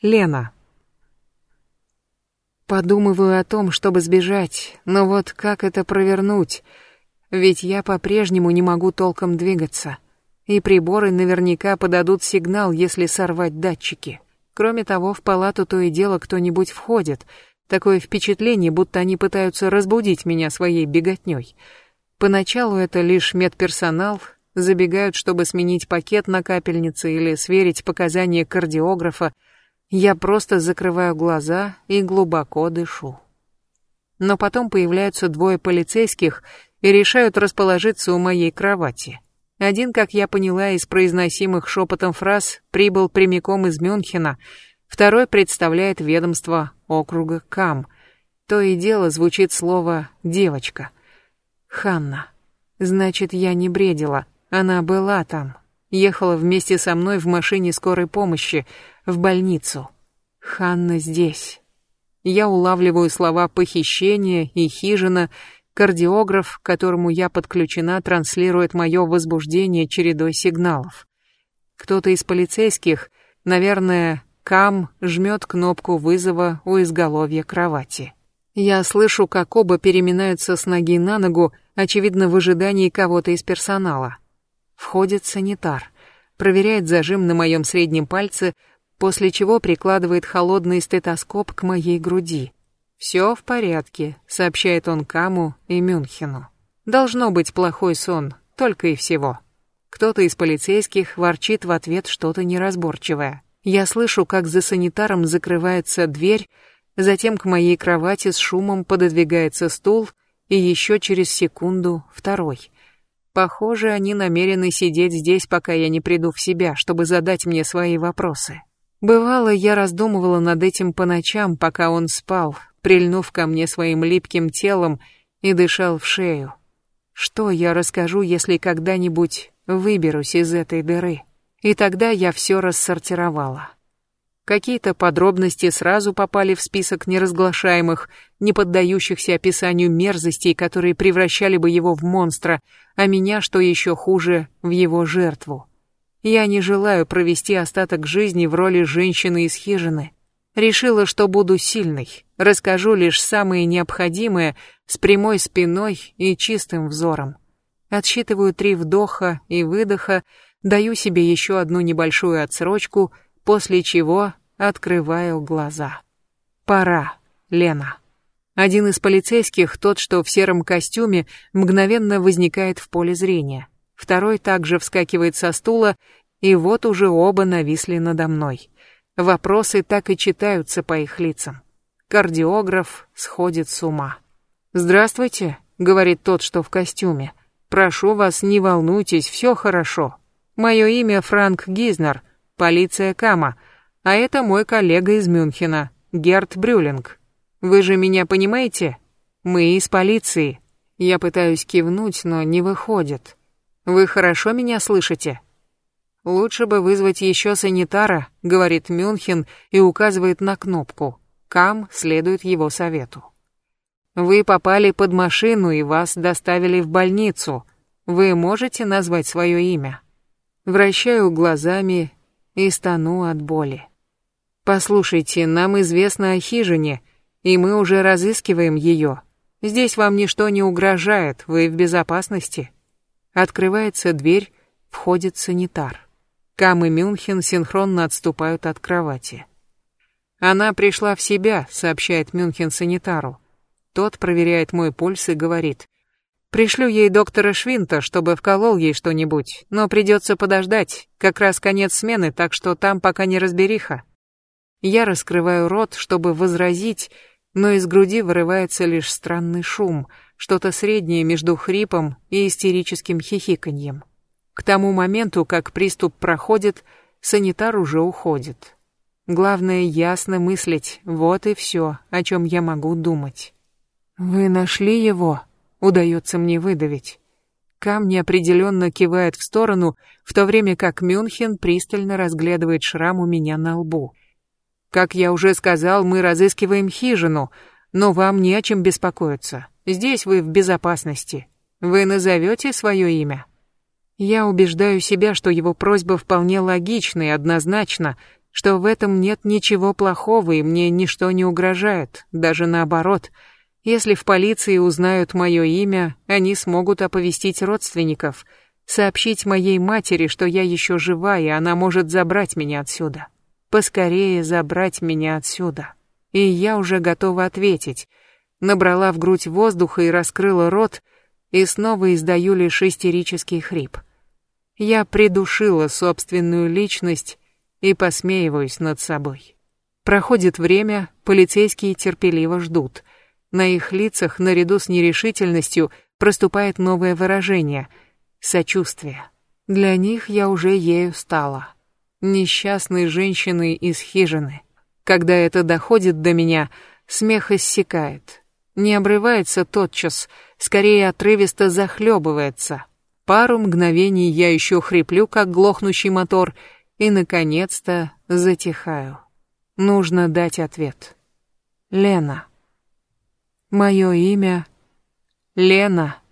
Лена. Подумываю о том, чтобы сбежать, но вот как это провернуть? Ведь я по-прежнему не могу толком двигаться. И приборы наверняка подадут сигнал, если сорвать датчики. Кроме того, в палату то и дело кто-нибудь входит. Такое впечатление, будто они пытаются разбудить меня своей беготней. Поначалу это лишь медперсонал, забегают, чтобы сменить пакет на капельнице или сверить показания кардиографа. Я просто закрываю глаза и глубоко дышу. Но потом появляются двое полицейских и решают расположиться у моей кровати. Один, как я поняла из произносимых шепотом фраз, прибыл прямиком из Мюнхена, второй представляет ведомство округа Кам. То и дело звучит слово «девочка». Ханна. Значит, я не бредила. Она была там. Ехала вместе со мной в машине скорой помощи, в больницу. Ханна здесь. Я улавливаю слова «похищение» и «хижина», Кардиограф, к которому я подключена, транслирует мое возбуждение чередой сигналов. Кто-то из полицейских, наверное, Кам, жмет кнопку вызова у изголовья кровати. Я слышу, как оба переминаются с ноги на ногу, очевидно, в ожидании кого-то из персонала. Входит санитар, проверяет зажим на моем среднем пальце, после чего прикладывает холодный стетоскоп к моей груди. «Все в порядке», — сообщает он Каму и Мюнхену. «Должно быть плохой сон, только и всего». Кто-то из полицейских ворчит в ответ что-то неразборчивое. Я слышу, как за санитаром закрывается дверь, затем к моей кровати с шумом пододвигается стул, и еще через секунду второй. Похоже, они намерены сидеть здесь, пока я не приду в себя, чтобы задать мне свои вопросы. Бывало, я раздумывала над этим по ночам, пока он спал, прильнув ко мне своим липким телом и дышал в шею. Что я расскажу, если когда-нибудь выберусь из этой дыры? И тогда я все рассортировала. Какие-то подробности сразу попали в список неразглашаемых, не поддающихся описанию мерзостей, которые превращали бы его в монстра, а меня, что еще хуже, в его жертву. Я не желаю провести остаток жизни в роли женщины из хижины. Решила, что буду сильной, расскажу лишь самое необходимое с прямой спиной и чистым взором. Отсчитываю три вдоха и выдоха, даю себе еще одну небольшую отсрочку, после чего открываю глаза. Пора, Лена. Один из полицейских, тот, что в сером костюме, мгновенно возникает в поле зрения. Второй также вскакивает со стула, и вот уже оба нависли надо мной. Вопросы так и читаются по их лицам. Кардиограф сходит с ума. «Здравствуйте», — говорит тот, что в костюме. «Прошу вас, не волнуйтесь, все хорошо. Мое имя Франк Гизнер, полиция Кама, а это мой коллега из Мюнхена, Герт Брюлинг. Вы же меня понимаете? Мы из полиции». Я пытаюсь кивнуть, но не выходит. «Вы хорошо меня слышите?» «Лучше бы вызвать еще санитара», — говорит Мюнхен и указывает на кнопку. Кам следует его совету. «Вы попали под машину и вас доставили в больницу. Вы можете назвать свое имя?» Вращаю глазами и стану от боли. «Послушайте, нам известно о хижине, и мы уже разыскиваем ее. Здесь вам ничто не угрожает, вы в безопасности». Открывается дверь, входит санитар. Кам и Мюнхен синхронно отступают от кровати. «Она пришла в себя», — сообщает Мюнхен санитару. Тот проверяет мой пульс и говорит. «Пришлю ей доктора Швинта, чтобы вколол ей что-нибудь, но придется подождать, как раз конец смены, так что там пока не разбериха». Я раскрываю рот, чтобы возразить, но из груди вырывается лишь странный шум, что-то среднее между хрипом и истерическим хихиканьем. К тому моменту, как приступ проходит, санитар уже уходит. Главное ясно мыслить, вот и все, о чем я могу думать. «Вы нашли его?» — удается мне выдавить. Кам неопределенно кивает в сторону, в то время как Мюнхен пристально разглядывает шрам у меня на лбу. «Как я уже сказал, мы разыскиваем хижину, но вам не о чем беспокоиться. Здесь вы в безопасности. Вы назовете свое имя?» Я убеждаю себя, что его просьба вполне логична и однозначна, что в этом нет ничего плохого и мне ничто не угрожает, даже наоборот. Если в полиции узнают мое имя, они смогут оповестить родственников, сообщить моей матери, что я еще жива, и она может забрать меня отсюда. Поскорее забрать меня отсюда. И я уже готова ответить. Набрала в грудь воздуха и раскрыла рот, и снова издаю лишь истерический хрип. Я придушила собственную личность и посмеиваюсь над собой. Проходит время, полицейские терпеливо ждут. На их лицах, наряду с нерешительностью, проступает новое выражение — сочувствие. Для них я уже ею стала. Несчастной женщиной из хижины. Когда это доходит до меня, смех иссякает. Не обрывается тотчас, скорее отрывисто захлебывается. Пару мгновений я еще хриплю, как глохнущий мотор — и, наконец-то, затихаю. Нужно дать ответ. Лена. Мое имя Лена.